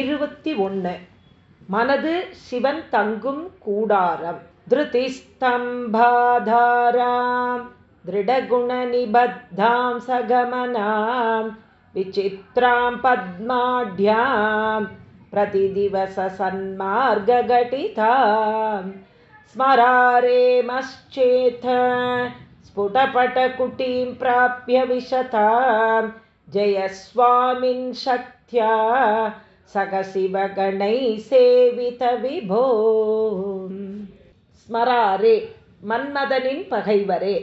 இருபத்தி ஒன்று மனது சிவன் தங்கும் கூடாரம் धृतिस्तम्भाधारां दृढगुणनिबद्धां सगमनां विचित्रां पद्माढ्यां प्रतिदिवससन्मार्गघटितां स्मरारेमश्चेथ स्फुटपटकुटीं प्राप्य विशतां जयस्वामिन् शक्त्या சகசிவகணை சேவித விபோ. ஸ்மராரே மன்மதனின் பகைவரே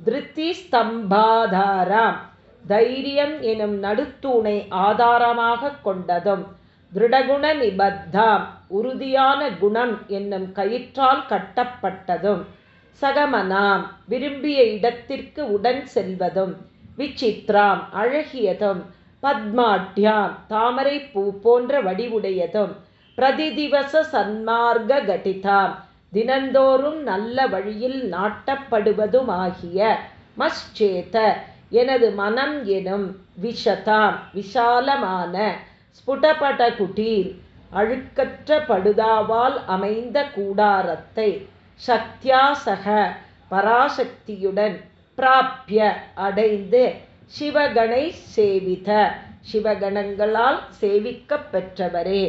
திருத்தி ஸ்தம்பாதாராம் தைரியம் எனும் நடுத்தூணை ஆதாரமாக கொண்டதும் திருடகுண நிபத்தாம் உறுதியான குணம் என்னும் கயிற்றால் கட்டப்பட்டதும் சகமனாம் விரும்பிய இடத்திற்கு உடன் செல்வதும் விசித்ராம் அழகியதும் பத்மாட்யாம் தாமரை பூ போன்ற வடிவுடையதும் பிரதிதிவச சன்மார்க்க கட்டிதாம். தினந்தோறும் நல்ல வழியில் நாட்டப்படுவதுமாகிய மஷ்சேத எனது மனம் எனும் விஷதாம் விஷாலமான ஸ்புடபட குட்டீர் அழுக்கற்ற படுதாவால் அமைந்த கூடாரத்தை சக்தியாசக பராசக்தியுடன் பிராப்பிய அடைந்து சிவகணை சேவித. சிவகணங்களால் சேவிக்கப் பெற்றவரே.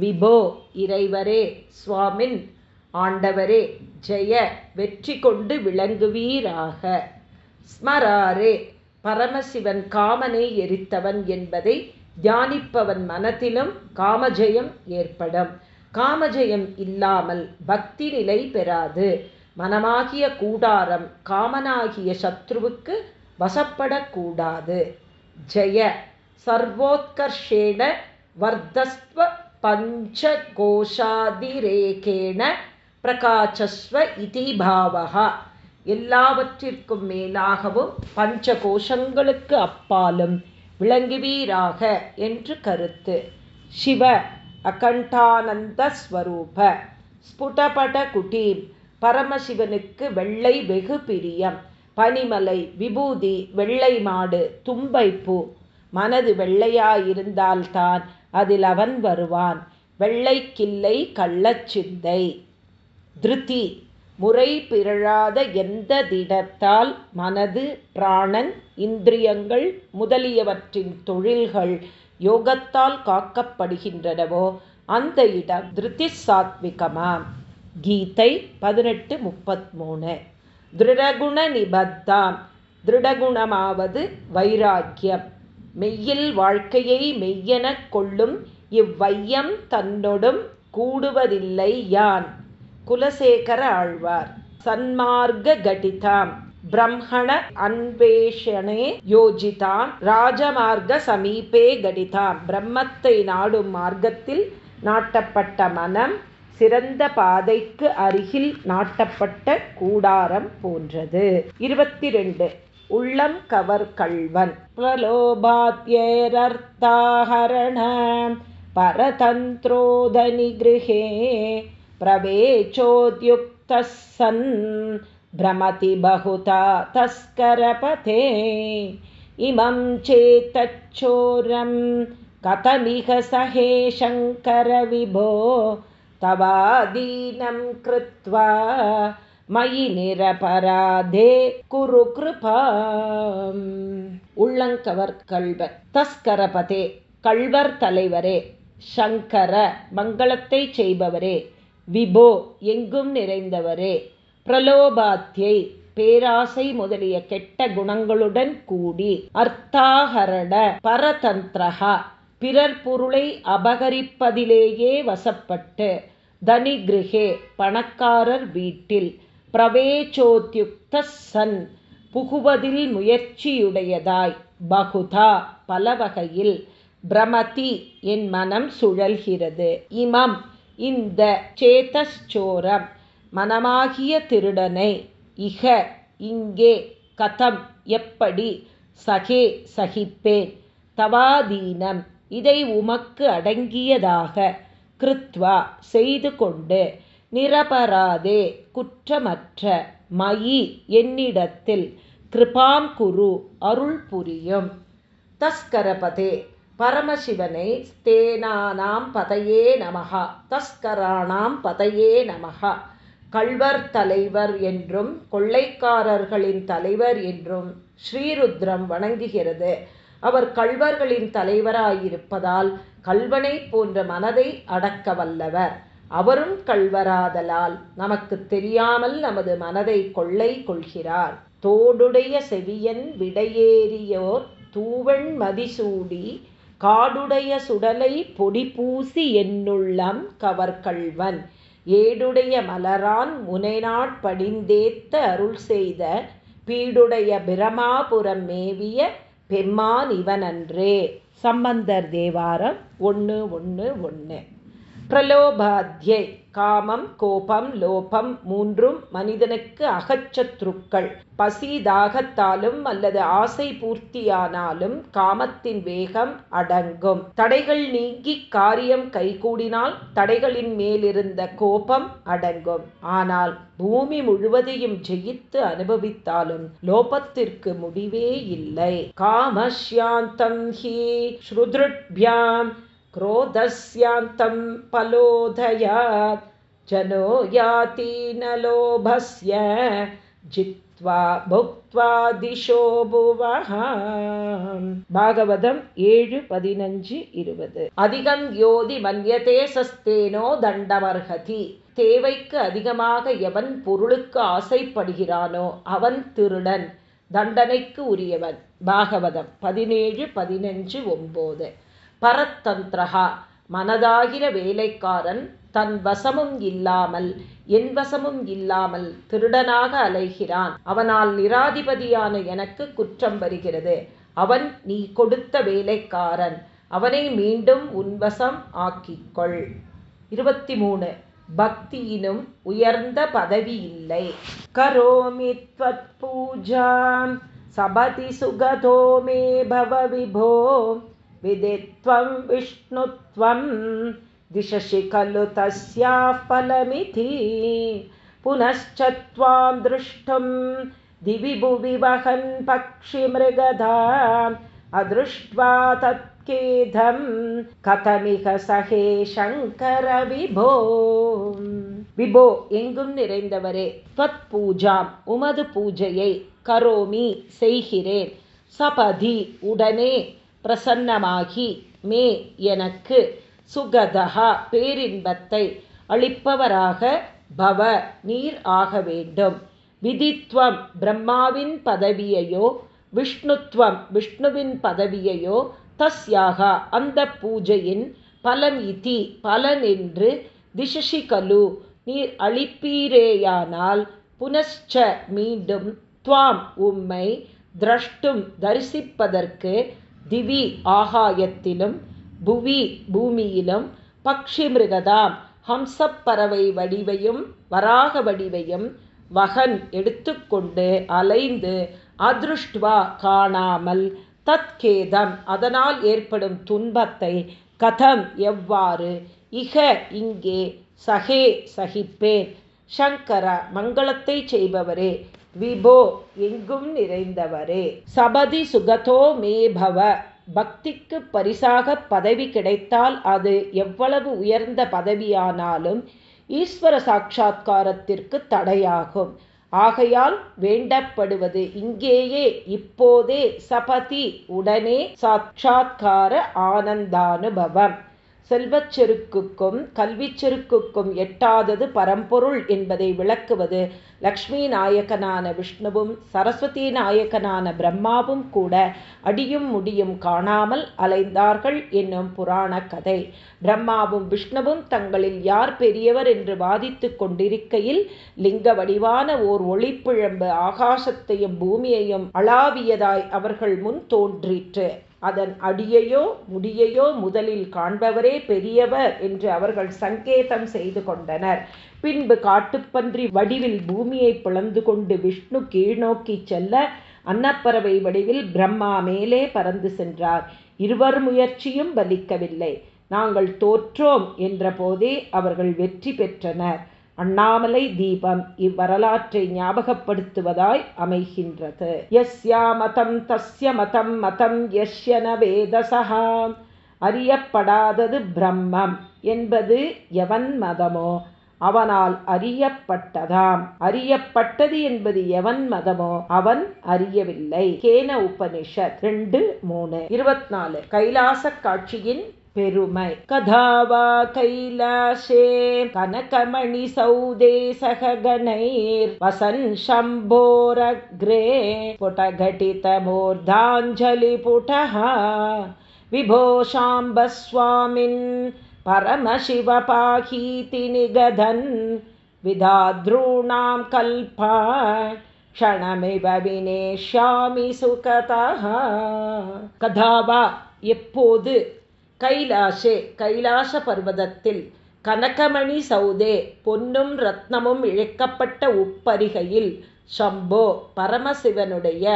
விபோ இறைவரே சுவாமின் ஆண்டவரே ஜெய வெற்றி கொண்டு விளங்குவீராக. ஸ்மராரே பரமசிவன் காமனை எரித்தவன் என்பதை தியானிப்பவன் மனத்திலும் காமஜயம் ஏற்படும். காமஜயம் இல்லாமல் பக்தி நிலை பெறாது. மனமாகிய கூடாரம் காமனாகிய சத்ருவுக்கு வசப்படக்கூடாது. ஜெய சர்வோத்கர்ஷேண வர்தஸ்வ பஞ்சகோஷாதிரேகேண பிரகாச்சஸ்வ இதி பாவகா எல்லாவற்றிற்கும் மேலாகவும் பஞ்ச கோஷங்களுக்கு அப்பாலும் விளங்குவீராக என்று கருத்து. சிவ அகண்டானந்த ஸ்வரூப ஸ்புடபட குட்டீம் பரமசிவனுக்கு வெள்ளை வெகு பிரியம் பனிமலை விபூதி வெள்ளை மாடு தும்பைப்பூ. மனது வெள்ளையாயிருந்தால்தான் அதில் அவன் வருவான். வெள்ளைக்கில்லை கள்ளச்சிந்தை திருதி முறை பிறழாத எந்த திடத்தால் மனது பிராணன் இந்திரியங்கள் முதலியவற்றின் தொழில்கள் யோகத்தால் காக்கப்படுகின்றனவோ அந்த இடம் திருதி சாத்விகமாம் கீதை பதினெட்டு முப்பத்மூணு. திருடகுண நிபத்தாம் திருடகுணமாவது வைராக்கியம். மெய்யில் வாழ்க்கையை மெய்யெனக் கொள்ளும் இவ்வையம் தன்னொடும் கூடுவதில்லை யான். குலசேகர ஆழ்வார். சன்மார்க்க கடிதாம். பிரம்மண அன்வேஷணே யோஜிதாம். ராஜமார்க்க சமீபே கடிதாம். பிரம்மத்தை நாடும் மார்க்கத்தில் நாட்டப்பட்ட மனம் சிறந்த பாதைக்கு அருகில் நாட்டப்பட்ட கூடாரம் போன்றது இருபத்தி ரெண்டு உள்ளம் கவர் கள்வன் प्रलोभात्यैरर्थाहरण परतन्त्रोदनिगृहे प्रवेचोद्युक्तः सन् भ्रमति बहुता तस्करपथे इमं चेतच्चोरं कथमिह सहे शङ्करविभो तवादीनं कृत्वा மயி நிரபராதே குரு கிருபா உள்ளங்கவர் கள்வர் தஸ்கரபதே கள்வர் தலைவரே சங்கர மங்களத்தை செய்பவரே விபோ எங்கும் நிறைந்தவரே பிரலோபாத்தியை பேராசை முதலிய கெட்ட குணங்களுடன் கூடி அர்த்தாகரண பரதந்திரகா பிறர் பொருளை அபகரிப்பதிலேயே வசப்பட்டு தனி கிருஹே பணக்காரர் வீட்டில் பிரவேச்சோத்யுக்த சன் புகுவதில் முயற்சியுடையதாய் பகுதா பல வகையில் பிரமதி என் மனம் சுழல்கிறது. இமம் இந்த சேதச்சோரம் மனமாகிய திருடனை இக இங்கே கதம் எப்படி சகே சகிப்பேன் தவாதீனம் இதை உமக்கு அடங்கியதாக கிருத்வா செய்து கொண்டு நிரபராதே குற்றமற்ற மயி என்னிடத்தில் கிருபாம் குரு அருள் புரியும். தஸ்கரபதே பரமசிவனை ஸ்தேனானாம் பதையே நமகா தஸ்கராணாம் பதையே நமகா கள்வர் தலைவர் என்றும் கொள்ளைக்காரர்களின் தலைவர் என்றும் ஸ்ரீருத்ரம் வணங்குகிறது. அவர் கள்வர்களின் தலைவராயிருப்பதால் கல்வனை போன்ற மனதை அடக்க வல்லவர். அவரும் கள்வராதலால் நமக்கு தெரியாமல் நமது மனதை கொள்ளை கொள்கிறார். தோடுடைய செவியன் விடையேறியோர் தூவண் மதிசூடி காடுடைய சுடலை பொடி பூசி என்னுள்ளம் கவர்கள்வன் ஏடுடைய மலரான் முனைநாட் படிந்தேத்த அருள் செய்த பீடுடைய பிரமாபுரம் மேவிய பெம்மான் இவனன்றே சம்பந்தர் தேவாரம் ஒன்று ஒன்று ஒன்று பிரலோபாத்யை காமம் கோபம் லோபம் மூன்றும் மனிதனுக்கு அகச்சத்ருக்கள் பசி தாகத்தாலும் அல்லது ஆசை பூர்த்தியானாலும் காமத்தின் வேகம் அடங்கும். தடைகள் நீங்கி காரியம் கைகூடினால் தடைகளின் மேலிருந்த கோபம் அடங்கும். ஆனால் பூமி முழுவதையும் ஜெயித்து அனுபவித்தாலும் லோபத்திற்கு முடிவே இல்லை. காமஷ்யாந்தம் ஹி ஸ்ருத்ருட்பியாம் क्रोधस्यान्तं पलोधयात् जनो याति न लोभस्य जित्वा भुक्त्वा दिशो भुवः பாகவதம் ஏழு பதினஞ்சு இருபது அதிகம் யோதி மன்யதே சஸ்தேனோ தண்டமர்ஹதி தேவைக்கு அதிகமாக எவன் பொருளுக்கு ஆசைப்படுகிறானோ அவன் திருடன் தண்டனைக்கு உரியவன் பாகவதம் பதினேழு பதினஞ்சு ஒம்போது பரத்தந்திரகா மனதாகிற வேலைக்காரன் தன் வசமும் இல்லாமல் என் வசமும் இல்லாமல் திருடனாக அலைகிறான். அவனால் நிராதிபதியான எனக்கு குற்றம் வருகிறது. அவன் நீ கொடுத்த வேலைக்காரன். அவனை மீண்டும் உன்வசம் ஆக்கிக்கொள். இருபத்தி மூணு பக்தியினும் உயர்ந்த பதவி இல்லை. கரோமி பூஜாம். சபதி சுகதோ மே பவ விபோ. विदित्वं विष्णुत्वं दिशसि खलु तस्याः फलमिति पुनश्च त्वां द्रष्टुं दिवि भुवि वहन् पक्षिमृगधाम् अदृष्ट्वा तत्खेदं கதமிக சகே சங்கர விபோ விபோ எங்கும் நிறைந்தவரே தத் பூஜாம் உமது பூஜையை கரோமி செய்கிறேன் சபதி உடனே பிரசன்னமாகி மே எனக்கு சுகதா பேரின்பத்தை அளிப்பவராக பவ நீர் ஆக வேண்டும். விதித்வம் பிரம்மாவின் பதவியையோ விஷ்ணுத்வம் விஷ்ணுவின் பதவியையோ தஸ்யாக அந்த பூஜையின் பலம் இதி பலன் என்று திசசி கலு நீர் அளிப்பீரேயானால் புனశ్ச மீண்டும் துவாம் உம்மை திரஷ்டும் தரிசிப்பதற்கு திவி ஆகாயத்திலும் புவி பூமியிலும் பக்ஷி மிருகதாம் ஹம்சப்பறவை வடிவையும் வராக வடிவையும் வகன் எடுத்துக்கொண்டு அலைந்து அதிருஷ்டுவா காணாமல் தத்கேதம். அதனால் ஏற்படும் துன்பத்தை கதம் எவ்வாறு? இக இங்கே சகே சகிப்பேன். சங்கர மங்களத்தை செய்பவரே விபோ எங்கும் நிறைந்தவரே. சபதி சுகதோ மேபவ பக்திக்கு பரிசாக பதவி கிடைத்தால் அது எவ்வளவு உயர்ந்த பதவியானாலும் ஈஸ்வர சாட்சா்காரத்திற்கு தடையாகும். ஆகையால் வேண்டப்படுவது இங்கேயே இப்போதே சபதி உடனே சாட்சா்கார ஆனந்தானுபவம். செல்வச் செருக்குக்கும் கல்விச் செருக்குக்கும் எட்டாதது பரம்பொருள் என்பதை விளக்குவது லக்ஷ்மி நாயகனான விஷ்ணுவும் சரஸ்வதி நாயகனான பிரம்மாவும் கூட அடியும் முடியும் காணாமல் அலைந்தார்கள் என்னும் புராண கதை. பிரம்மாவும் விஷ்ணுவும் தங்களில் யார் பெரியவர் என்று வாதித்து கொண்டிருக்கையில் லிங்க வடிவான ஓர் ஒளிப்பிழம்பு ஆகாசத்தையும் பூமியையும் அளாவியதாய் அவர்கள் முன் தோன்றிற்று. அதன் அடியையோ முடியையோ முதலில் காண்பவரே பெரியவர் என்று அவர்கள் சங்கேதம் செய்து கொண்டனர். பின்பு காட்டுப்பன்றி வடிவில் பூமியை பிளந்து கொண்டு விஷ்ணு கீழ்நோக்கி செல்ல அன்னப்பறவை வடிவில் பிரம்மா மேலே பறந்து சென்றார். இருவர் முயற்சியும் பலிக்கவில்லை. நாங்கள் தோற்றோம் என்ற போதே அவர்கள் வெற்றி பெற்றனர். அண்ணாமலை தீபம் இவ்வரலாற்றை ஞாபகப்படுத்துவதாய் அமைகின்றது. யஸ்யா மதம் தஸ்ய மதம் மதம் யஷ்யன வேதசகா அறியப்படாதது பிரம்மம் என்பது எவன் மதமோ அவனால் அறியப்பட்டதாம். அறியப்பட்டது என்பது எவன் மதமோ அவன் அறியவில்லை. கேன உபனிஷத் ரெண்டு மூணு. இருபத்தி நாலு. கைலாச காட்சியின் பெருமை கதாவா கைலாசே கனகமணி சௌதே சககணைர் வசன் शम्भोरग्रे पुटघटितमूर्धाञ्जलि पुटः विभो शाम्बस्वामिन् परमशिवपाहीति निगधन् विधाद्रूणां कल्पा क्षणमिव विनेष्यामि सुकतः कदा वा எப்போது கைலாஷே கைலாச பர்வதத்தில் கனகமணி சௌதே பொன்னும் ரத்னமும் இழைக்கப்பட்ட உப்பரிகையில் ஷம்போ பரமசிவனுடைய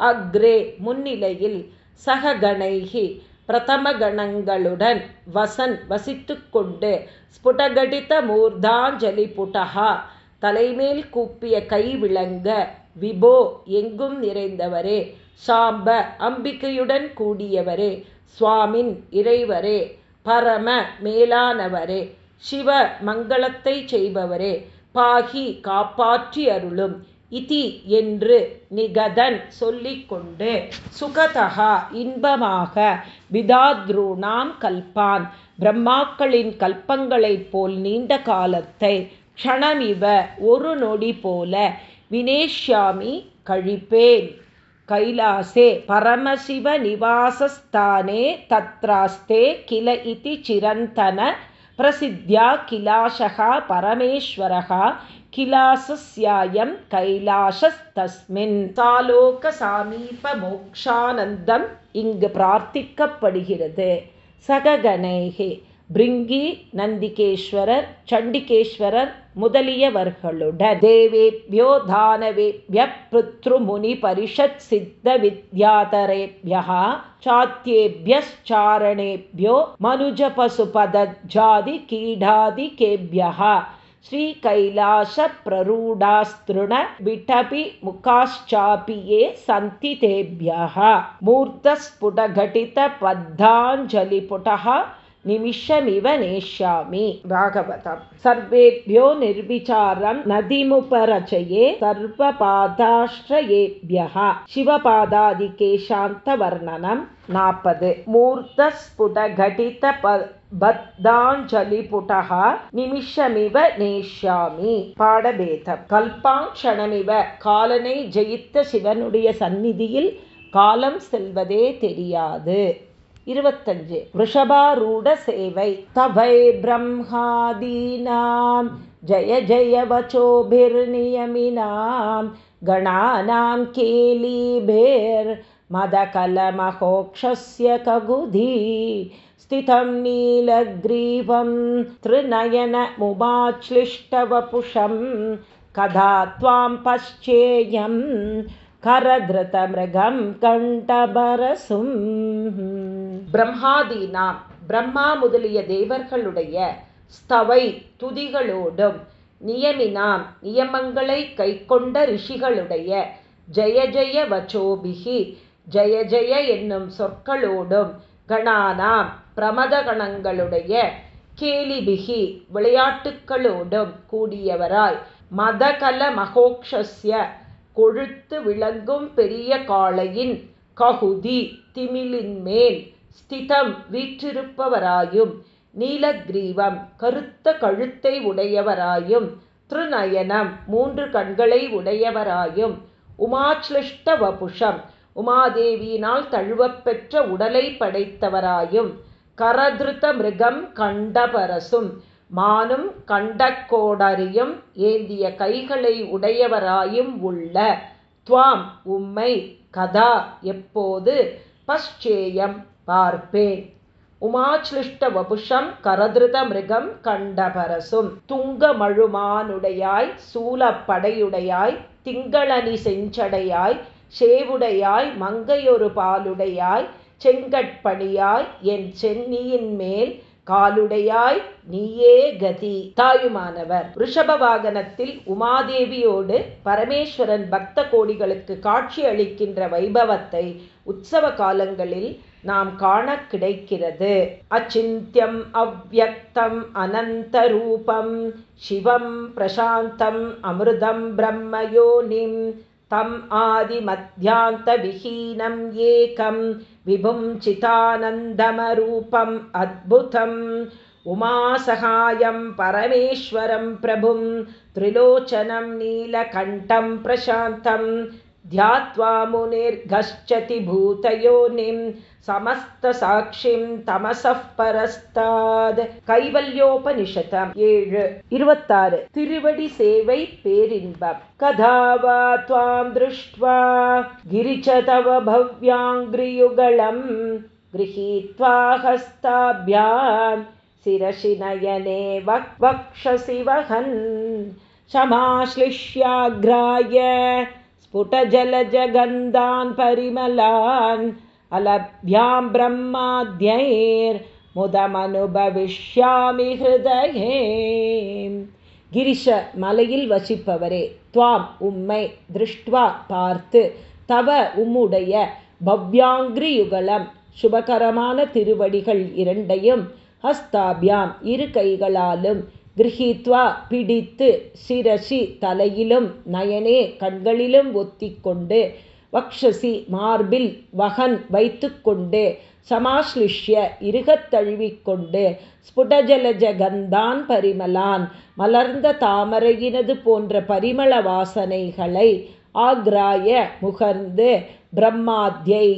அக்ரே முன்னிலையில் சககணைகி பிரதமகணங்களுடன் வசன் வசித்து கொண்டு ஸ்புடகடித மூர்தாஞ்சலி புட்டகா தலைமேல் கூப்பிய கை விளங்க விபோ எங்கும் நிறைந்தவரே சாம்ப அம்பிக்கையுடன் கூடியவரே சுவாமின் இறைவரே பரம மேலானவரே சிவ மங்களத்தை செய்பவரே பாகி காப்பாற்றி அருளும். இதி என்று நிகதன் சொல்லிக்கொண்டு சுகதகா இன்பமாக விதாத்ரூணாம் கல்பான். பிரம்மாக்களின் கல்பங்களைப் போல் நீண்ட காலத்தை க்ஷணமிவ ஒரு நொடி போல வினேஷ்யாமி கழிப்பேன். कैलासे परमशिवनिवासस्थाने तत्रास्ते किल इति चिरन्तनप्रसिद्ध्या किलाशः परमेश्वरः किलासस्यायं कैलाशस्तस्मिन् सालोकसामीपमोक्षानन्दम् இங்கு பிரார்த்திக்கப்படுகிறது சககணைகே பிரிங்கி நந்திகேஸ்வரர் சண்டிகேஸ்வரர் முதலியவர்களுடன் தேவேபியோ தானவேபிய பிருத்ருமுனி பரிஷத் சித்த வித்யாதரேபியா சாத்தியேபியச்சாரணேபியோ மனுஜ பசுபதஜாதி கீடாதி நிமிஷமிவ நேஷ்யாமி பாகவதம் சர்வேபியோ நிர்விச்சாரம் நதிமுபரச்சையே சர்வபாதாஷ்டயேபியா சிவபாதாதிகே சாந்த வர்ணனம் நாற்பது. மூர்த்தஸ்புட கடித பத்தாஞ்சலிபுடः நிமிஷமிவ நேஷ்யாமி பாடபேதம். கல்பாங்ஷணமிவ காலனை ஜெயித்த சிவனுடைய சந்நிதியில் காலம் செல்வதே தெரியாது. இருபத்தஞ்சு ரிஷபாரூட சேவை தவை பிரம்மாதீனாம் ஜய ஜய வச்சோபிர்நியமினாம் கணானாம் கேலீபேர் मदकलमहोक्षस्य कगुधी स्थितं नीलग्रीवं त्रिनयनमुमाश्लिष्टवपुषं कदा त्वां पश्चेयम् கரதிருதமிருகம் கண்டபரசும். பிரம்மாதீனாம் பிரம்மா முதலிய தேவர்களுடைய ஸ்தவை துதிகளோடும் நியமினாம் நியமங்களை கைக்கொண்ட ரிஷிகளுடைய ஜெய ஜெய வச்சோபிகி ஜெய ஜெய என்னும் சொற்களோடும் கணானாம் பிரமத கணங்களுடைய கேலிபிகி விளையாட்டுக்களோடும் கூடியவராய் மதகல மகோக்ஷஸ்ய கொழுத்து விளங்கும் பெரிய காளையின் ககுதி திமிலின்மேல் ஸ்திதம் வீற்றிருப்பவராயும் நீலக்ரீவம் கருத்த கழுத்தை உடையவராயும் திருநயனம் மூன்று கண்களை உடையவராயும் உமாச்லிஷ்ட வபுஷம் உமாதேவியினால் தழுவப்பெற்ற உடலை படைத்தவராயும் கரதிருத்த மிருகம் கண்டபரசும் மானும் கண்டக்கோடரியும் ஏந்திய கைகளை உடையவராயும் உள்ள. துவாம் உம்மை கதா எப்போது பஷ்சேயம் பார்ப்பேன். உமாச்லிஷ்ட வபுஷம் கரதிருத மிருகம் கண்டபரசும் துங்கமழுமானுடையாய் சூலப்படையுடையாய் திங்களனி செஞ்சடையாய் சேவுடையாய் மங்கையொரு பாலுடையாய் செங்கட்பணியாய் என் சென்னியின் மேல் காலுடையாய் நீயே கதி. தாயுமானவர் ரிஷப வாகனத்தில் உமாதேவியோடு பரமேஸ்வரன் பக்த கோடிகளுக்கு காட்சி அளிக்கின்ற வைபவத்தை உற்சவ காலங்களில் நாம் காண கிடைக்கிறது. அச்சிந்தியம் அவ்வக்தம் அனந்த ரூபம் சிவம் பிரசாந்தம் அமிர்தம் பிரம்மயோனிம் तम् आदिमध्यान्तविहीनम् एकं विभुं चितानन्दमरूपम् अद्भुतम् उमासहायं परमेश्वरं प्रभुं त्रिलोचनं नीलकण्ठं प्रशान्तम् ध्यात्वा मुनिर्गच्छति भूतयोनिं समस्तसाक्षिं तमसः परस्ताद् கைவல்யோபனிஷதம் ஏழு இருபத்தாறு திருவடி சேவை பேரின்பம் கதா வா त्वां दृष्ट्वा गिरिच तव भव्याङ्घ्रियुगलं गृहीत्वा हस्ताभ्यां शिरसि नयने वक्षसि वहन् क्षमाश्लिष्याग्राय स्फुटजलजगन्धान् परिमलान् अलभ्यां ब्रह्माद्यैर्मुदमनुभविष्यामि हृदये கிரிஷ மலையில் வசிப்பவரே துவாம் உம்மை திருஷ்டுவா பார்த்து தவ உம்முடைய பவ்யாங்கிரி யுகலம் சுபகரமான திருவடிகள் இரண்டையும் ஹஸ்தாபியாம் இரு கைகளாலும் கிரகித்வா பிடித்து சிரசி தலையிலும் நயனே கண்களிலும் ஒத்திக்கொண்டு வக்ஷசி மார்பில் வகன் வைத்து கொண்டு சமாஸ்லிஷ்ய இருகத் தழுவிக்கொண்டு ஸ்புடஜலஜ கந்தான் பரிமலான் மலர்ந்த தாமரையினது போன்ற பரிமள வாசனைகளை ஆக்ராய முகர்ந்து பிரம்மாத்யை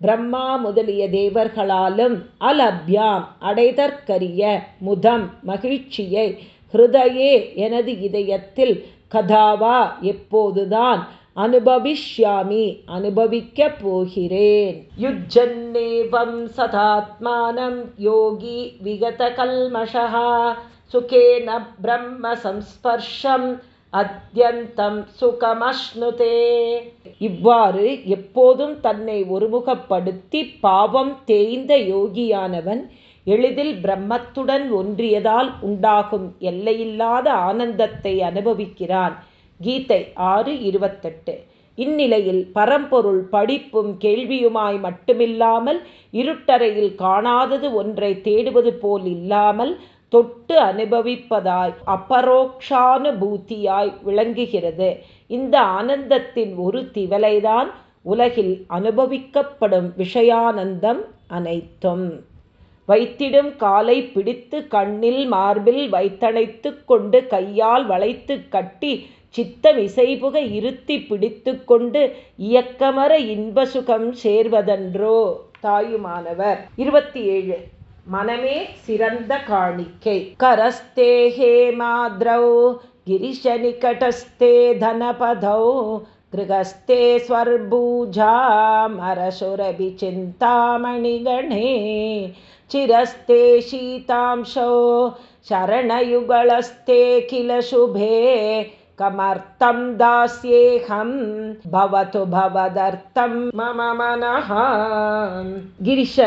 பிரம்மா முதலிய தேவர்களாலும் அலப்யாம் அடைதற்கரிய முதம் மகிழ்ச்சியை ஹிருதயே எனது இதயத்தில் கதாவா எப்போதுதான் அனுபவிஷ்யாமி அனுபவிக்கப் போகிறேன். யுஜன்னேவம் சதாத்மானம் யோகி விகத கல்மஷா சுகேன பிரம்ம சம்ஸ்பர்ஷம் அத்தியந்தம் சுகமஷ்ணுதே. இவ்வாறு எப்போதும் தன்னை ஒருமுகப்படுத்தி பாவம் தேய்ந்த யோகியானவன் எளிதில் பிரம்மத்துடன் ஒன்றியதால் உண்டாகும் எல்லையில்லாத ஆனந்தத்தை அனுபவிக்கிறான். கீதை ஆறு இருபத்தெட்டு. இந்நிலையில் பரம்பொருள் படிப்பும் கேள்வியுமாய் மட்டுமில்லாமல் இருட்டறையில் காணாதது ஒன்றை தேடுவது போல் இல்லாமல் தொட்டு அனுபவிப்பதாய் அப்பரோக்ஷானுபூத்தியாய் விளங்குகிறது. இந்த ஆனந்தத்தின் ஒரு திவலைதான் உலகில் அனுபவிக்கப்படும் விஷயானந்தம் அனைத்தும். வைத்திடும் காலை பிடித்து கண்ணில் மார்பில் வைத்தணைத்து கொண்டு கையால் வளைத்து கட்டி சித்தம் இசைபுக இருத்தி பிடித்து கொண்டு இயக்கமர இன்ப சுகம் சேர்வதன்றோ தாயுமானவர் இருபத்தி ஏழு மனமே சிறந்த காணிக்கை கரஸ்தேஹே மாத்ரௌ गिरिशनिकटस्थे धनपधौ गृहस्थे स्वर्भूजामरसुरभिचिन्तामणिगणे चिरस्ते शीतांशौ शरणयुगलस्ते किल शुभे कमर्थं दास्येऽहं भवतु भवदर्थं मम मनः गिरिश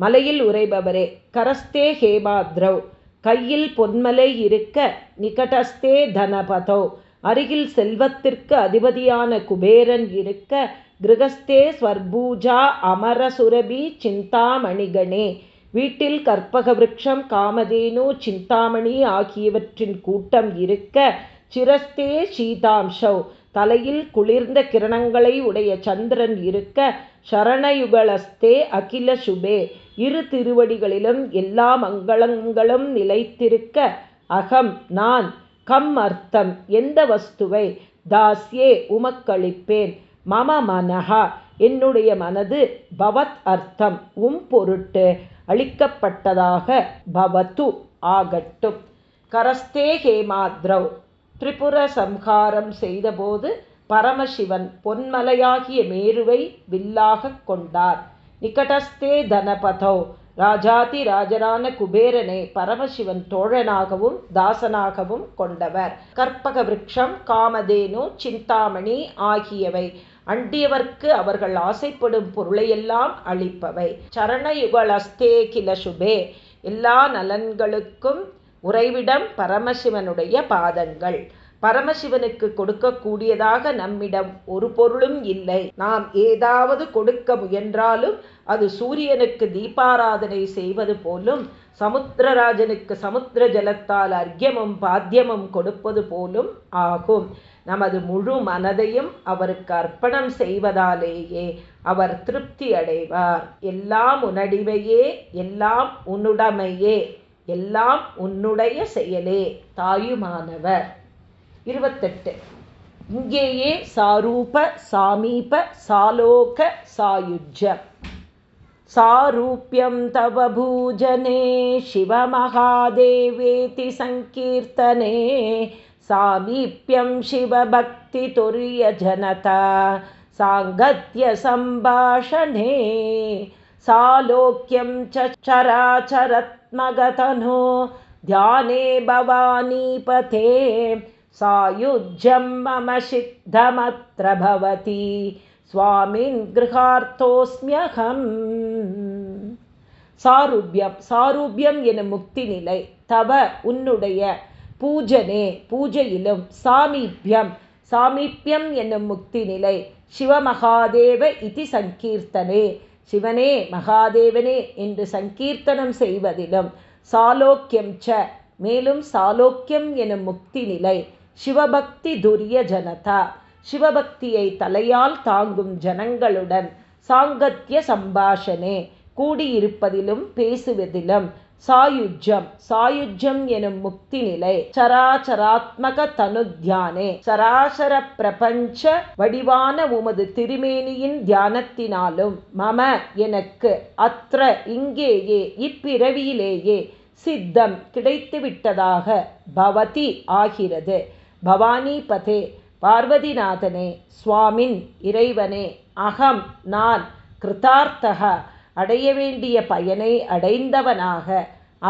மலையில் உரைபவரே கரஸ்தே ஹேமாத்ரவ் கையில் பொன்மலை இருக்க நிகடஸ்தே தனபதோ அருகில் செல்வத்திற்கு அதிபதியான குபேரன் இருக்க கிரகஸ்தே ஸ்வர்பூஜா அமரசுரபி சிந்தாமணிகணே வீட்டில் கற்பக விரக்ஷம் காமதேனு சிந்தாமணி ஆகியவற்றின் கூட்டம் இருக்க சிரஸ்தே சீதாம்சௌ. தலையில் குளிர்ந்த கிரணங்களை உடைய சந்திரன் இருக்க சரணயுகலஸ்தே அகில சுபே. இரு திருவடிகளிலும் எல்லா மங்களங்களும் நிலைத்திருக்க அகம் நான். கம் அர்த்தம் எந்த வஸ்துவை? தாஸ்யே உமக்களிப்பேன். மம மனஹா என்னுடைய மனது பவத் அர்த்தம் உம் பொருட்டு அளிக்கப்பட்டதாக பவத்து ஆகட்டும். கரஸ்தே ஹேமாத்ரவ் திரிபுர சம்ஹாரம் செய்தபோது பரமசிவன் பொன்மலையாகிய மேருவை வில்லாகக் கொண்டார். நிகடஸ்தே தனபதோ ராஜாதி ராஜரான குபேரனை பரமசிவன் தோழனாகவும் தாசனாகவும் கொண்டவர். கற்பக விரக்ஷம் காமதேனு சிந்தாமணி ஆகியவை அண்டியவர்க்கு அவர்கள் ஆசைப்படும் பொருளையெல்லாம் அளிப்பவை. சரணயுகலஸ்தே கில சுபே எல்லா நலன்களுக்கும் உறைவிடம் பரமசிவனுடைய பாதங்கள். பரமசிவனுக்கு கொடுக்கக்கூடியதாக நம்மிடம் ஒரு பொருளும் இல்லை. நாம் ஏதாவது கொடுக்க முயன்றாலும் அது சூரியனுக்கு தீபாராதனை செய்வது போலும் சமுத்திரராஜனுக்கு சமுத்திர ஜலத்தால் அர்க்கியமும் பாத்தியமும் கொடுப்பது போலும் ஆகும். நமது முழு மனதையும் அவருக்கு அர்ப்பணம் செய்வதாலேயே அவர் திருப்தி அடைவார். எல்லாம் உனடிவையே எல்லாம் உன்னுடைமையே. எல்லாம் உன்னுடைய செயலே தாயுமானவர். இருபத்தெட்டு. இங்கேயே சாரூப சாமீப சாலோக சாயுஜ சாரூப்யம் தவ பூஜனே சிவமகாதேவேதி சங்கீர்த்தனே சாமீப்யம் சிவபக்தி துரிய ஜனதா சாங்கத்ய சம்பாஷணே சாலோக்கியம் சராச்சரத் चराचरत्मगतनो ध्याने भवानीपथे सायुज्यं मम सिद्धमत्र भवति சுவாமின் கிருஹார்த்தோஸ்மியகம் சாரூபியம் சாரூபியம் எனும் முக்தி நிலை தவ உன்னுடைய பூஜனே பூஜையிலும் சாமீபியம் சாமீப்பியம் என்னும் முக்தி நிலை சிவமகாதேவ இதி சங்கீர்த்தனே சிவனே மகாதேவனே என்று சங்கீர்த்தனம் செய்வதிலும் சாலோக்கியம் ச மேலும் சாலோக்கியம் எனும் முக்தி நிலை சிவபக்தி துரிய ஜனதா. சிவபக்தியை தலையால் தாங்கும் ஜனங்களுடன் சாங்கத்திய சம்பாஷனே கூடியிருப்பதிலும் பேசுவதிலும் சாயுஜ்யம். சாயுஜ்யம் எனும் முக்தி நிலை. சராச்சராத்மக தனுத்தியானே. சராசர பிரபஞ்ச வடிவான உமது திருமேனியின் தியானத்தினாலும் மம எனக்கு அത്ര இங்கேயே இப்பிறவியிலேயே சித்தம் கிடைத்துவிட்டதாக பவதி ஆகிறது. பவானி பதே பார்வதிநாதனே சுவாமின் இறைவனே அகம் நான் கிருத்தார்த்தக அடைய வேண்டிய பயனை அடைந்தவனாக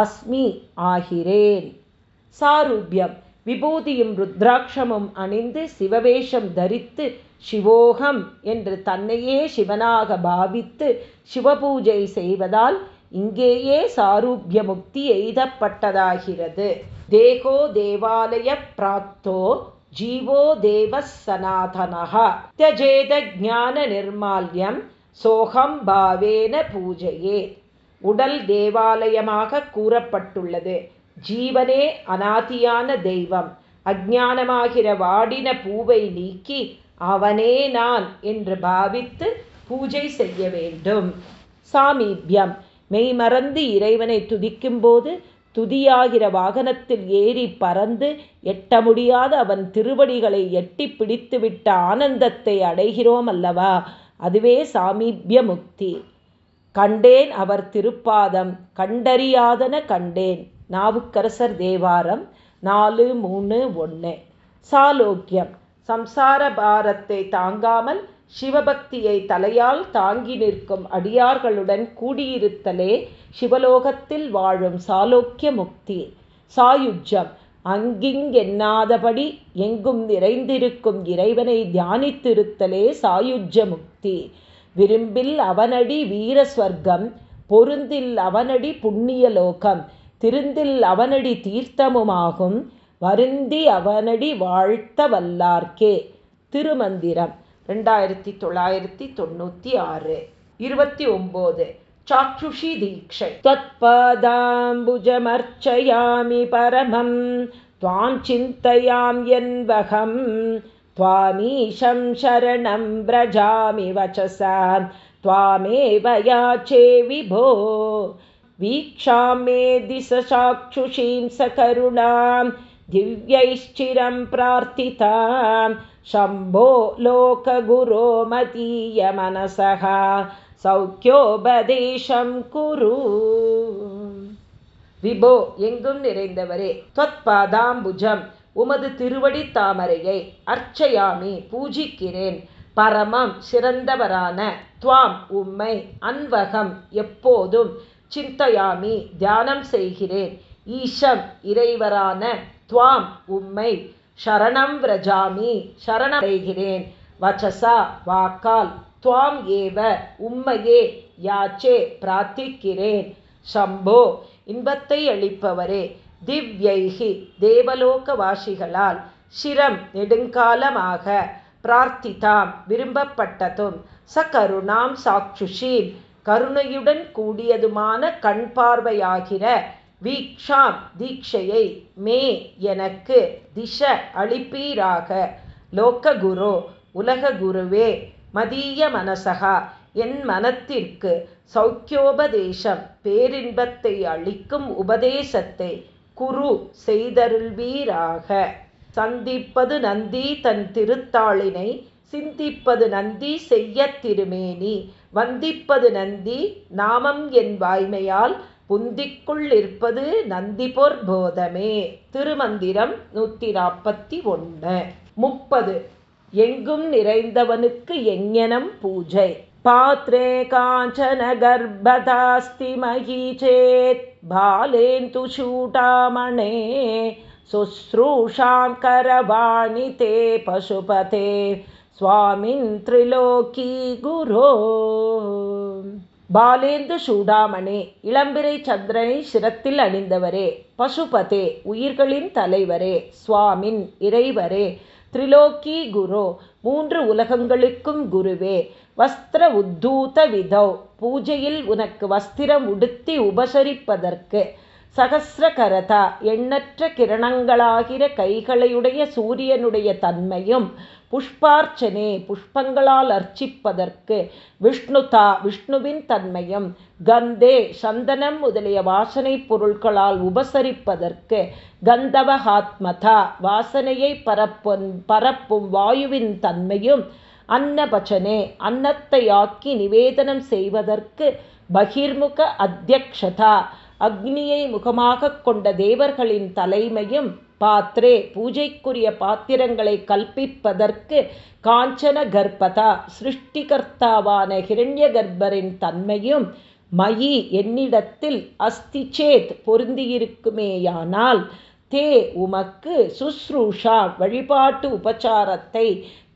அஸ்மி ஆகிறேன். சாரூபியம் விபூதியும் ருத்ராட்சமும் அணிந்து சிவவேஷம் தரித்து சிவோகம் என்று தன்னையே சிவனாக பாவித்து சிவபூஜை செய்வதால் இங்கேயே சாரூபிய முக்தி எய்தப்பட்டதாகிறது. தேகோ தேவாலய பிராப்தோ ஜீவோ தேவ சனாதனः தியஜேத ஞான நிர்மால்யம் சோகம் பாவேன பூஜையே. உடல் தேவாலயமாக கூறப்பட்டுள்ளது. ஜீவனே அநாதியான தெய்வம். அஜானமாகிற வாடின பூவை நீக்கி அவனே நான் என்று பாவித்து பூஜை செய்ய வேண்டும். சாமீபியம். மெய்மறந்து இறைவனை துதிக்கும்போது துதியாகிற வாகனத்தில் ஏறி பறந்து எட்ட முடியாத அவன் திருவடிகளை எட்டி பிடித்துவிட்ட ஆனந்தத்தை அடைகிறோம் அல்லவா? அதுவே சாமீபிய முக்தி. கண்டேன் அவர் திருப்பாதம் கண்டறியாதன கண்டேன். நாவுக்கரசர் தேவாரம் நாலு மூணு ஒன்று சாலோக்கியம். சம்சார பாரத்தை தாங்காமல் சிவபக்தியை தலையால் தாங்கி நிற்கும் அடியார்களுடன் கூடியிருத்தலே சிவலோகத்தில் வாழும் சாலோக்கிய முக்தி. சாயுஜம் அங்கிங்கென்னாதபடி எங்கும் நிறைந்திருக்கும் இறைவனை தியானித்திருத்தலே சாயுஜ்ய முக்தி. விரும்பில் அவனடி வீரஸ்வர்க்கம் பொருந்தில் அவனடி புண்ணியலோகம் திருந்தில் அவனடி தீர்த்தமுமாகும் வருந்தி அவனடி வாழ்த்த வல்லார்க்கே. திருமந்திரம் ரெண்டாயிரத்தி தொள்ளாயிரத்தி தொண்ணூற்றி ஆறு. இருபத்தி ஒம்பது. चाक्षुषी दीक्षै। त्वत्पादाम्बुजमर्चयामि परमं त्वां चिन्तयां यन्वहं त्वामीशं शरणं व्रजामि वचसा त्वामेव याचे विभो। वीक्षां मे दिशचाक्षुषीं सकरुणां दिव्यैश्चिरं प्रार्थितां शम्भो लोकगुरो मदीयमनसः சௌக்கியோபதேசம் குரு. விபோ எங்கும் நிறைந்தவரே தொத்பாதாம்புஜம் உமது திருவடி தாமரையை அர்ச்சயாமி பூஜிக்கிறேன். பரமம் சிறந்தவரான துவாம் உம்மை அன்வகம் எப்போதும் சிந்தையாமி தியானம் செய்கிறேன். ஈஷம் இறைவரான துவாம் உம்மை ஷரணம் விரஜாமி சரணடைகிறேன் வச்சசா வாக்கால் துவாம் ஏவ உம்மையே யாச்சே பிரார்த்திக்கிறேன் சம்போ இன்பத்தை அளிப்பவரே திவ்யைகி தேவலோகவாசிகளால் சிரம் நெடுங்காலமாக பிரார்த்திதாம் விரும்பப்பட்டதும் ச கருணாம் சாட்சுஷீம் கருணையுடன் கூடியதுமான கண் பார்வையாகிற வீக்ஷாம் தீட்சையை மே எனக்கு திஷ அளிப்பீராக. லோக்ககுரு உலககுருவே மதீய மனசகா என் மனத்திற்கு சௌக்கியோபதேசம் பேரின்பத்தை அளிக்கும் உபதேசத்தை குரு செய்தருள்வீராக. சந்திப்பது நந்தி தன் திருத்தாளினை சிந்திப்பது நந்தி செய்ய திருமேனி. வந்திப்பது நந்தி நாமம் என் வாய்மையால் புந்திக்குள் இருப்பது நந்திபொர் போதமே. திருமந்திரம் நூற்றி நாற்பத்தி ஒன்று முப்பது. எங்கும் நிறைந்தவனுக்கு எங்ஙனம் பூஜை. பாத்ரே காஞ்சன கர்ப்பதாஸ்தி மகி சேத் பாலேந்து சூடாமணே சுஸ்ரூஷாம் கரவாணி தே பசுபதே. சுவாமின் திரிலோகி குரோ. பாலேந்து சூடாமணே இளம்பிரை சந்திரனை சிரத்தில் அணிந்தவரே. பசுபதே உயிர்களின் தலைவரே. சுவாமின் இறைவரே. திரிலோக்கி குரு. மூன்று உலகங்களுக்கும் குருவே. வஸ்திர உத்தூத விதோ. பூஜையில் உனக்கு வஸ்திரம் உடுத்தி உபசரிப்பதற்கு. சகசிரகரதா. எண்ணற்ற கிரணங்களாகிற கைகளையுடைய சூரியனுடைய தன்மையும் புஷ்பார்ச்சனே. புஷ்பங்களால் அர்ச்சிப்பதற்கு. விஷ்ணுதா. விஷ்ணுவின் தன்மையும். கந்தே சந்தனம் முதலிய வாசனை பொருட்களால் உபசரிப்பதற்கு கந்தவஹாத்மதா வாசனையை பரப்பும் பரப்பும் வாயுவின் தன்மையும் அன்னபச்சனே அன்னத்தை ஆக்கி நிவேதனம் செய்வதற்கு பகிர்முக அத்தியக்ஷதா அக்னியை முகமாக கொண்ட தேவர்களின் தலைமையும் பாத்ரே பூஜைக்குரிய பாத்திரங்களை கல்பிப்பதற்கு காஞ்சன கர்ப்பதா சிருஷ்டிகர்த்தாவான ஹிரண்ய கர்ப்பரின் தன்மையும் மயி என்னிடத்தில் அஸ்தி சேத் பொருந்தியிருக்குமேயானால் தே உமக்கு சுஸ்ரூஷா வழிபாட்டு உபச்சாரத்தை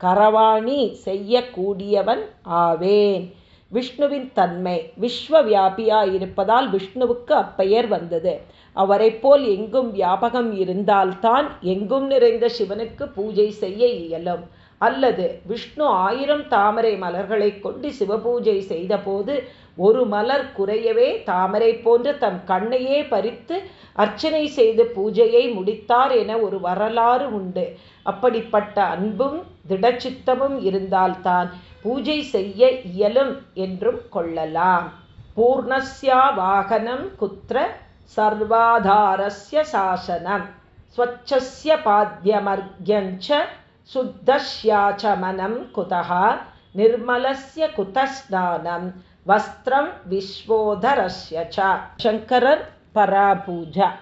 கரவாணி செய்யக்கூடியவன் ஆவேன். விஷ்ணுவின் தன்மை விஸ்வ வியாபியாயிருப்பதால் விஷ்ணுவுக்கு அப்பெயர் வந்தது. அவரைப் போல் எங்கும் வியாபகம் இருந்தால்தான் எங்கும் நிறைந்த சிவனுக்கு பூஜை செய்ய இயலும். அல்லது விஷ்ணு ஆயிரம் தாமரை மலர்களை கொண்டு சிவபூஜை செய்தபோது ஒரு மலர் குறையவே தாமரை போன்று தம் கண்ணையே பறித்து அர்ச்சனை செய்து பூஜையை முடித்தார் என ஒரு வரலாறு உண்டு அப்படிப்பட்ட அன்பும் திடச்சித்தமும் இருந்தால்தான் பூஜை செய்ய இயலும் என்றும் கொள்ளலாம் பூர்ணஸ்யா வாகனம் குத்திர सर्वाधारस्य शासनं स्वच्छस्य पाद्यमर्घ्यञ्च शुद्धस्याचमनं कुतः निर्मलस्य कुतः स्नानं वस्त्रं विश्वोदरस्य च। शङ्करर् परापूजा।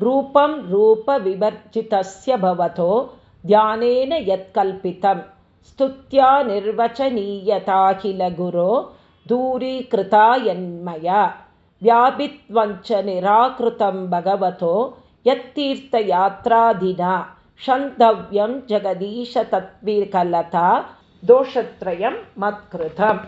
रूपं रूपविवर्जितस्य भवतो ध्यानेन यत्कल्पितं। स्तुत्या निर्वचनीयताखिलगुरो दूरीकृता यन्मया। व्यापित्वञ्च निराकृतं भगवतो यत्तीर्थयात्रादिना क्षन्तव्यं जगदीशतत्त्विकलता। दोषत्रयं मत्कृतम्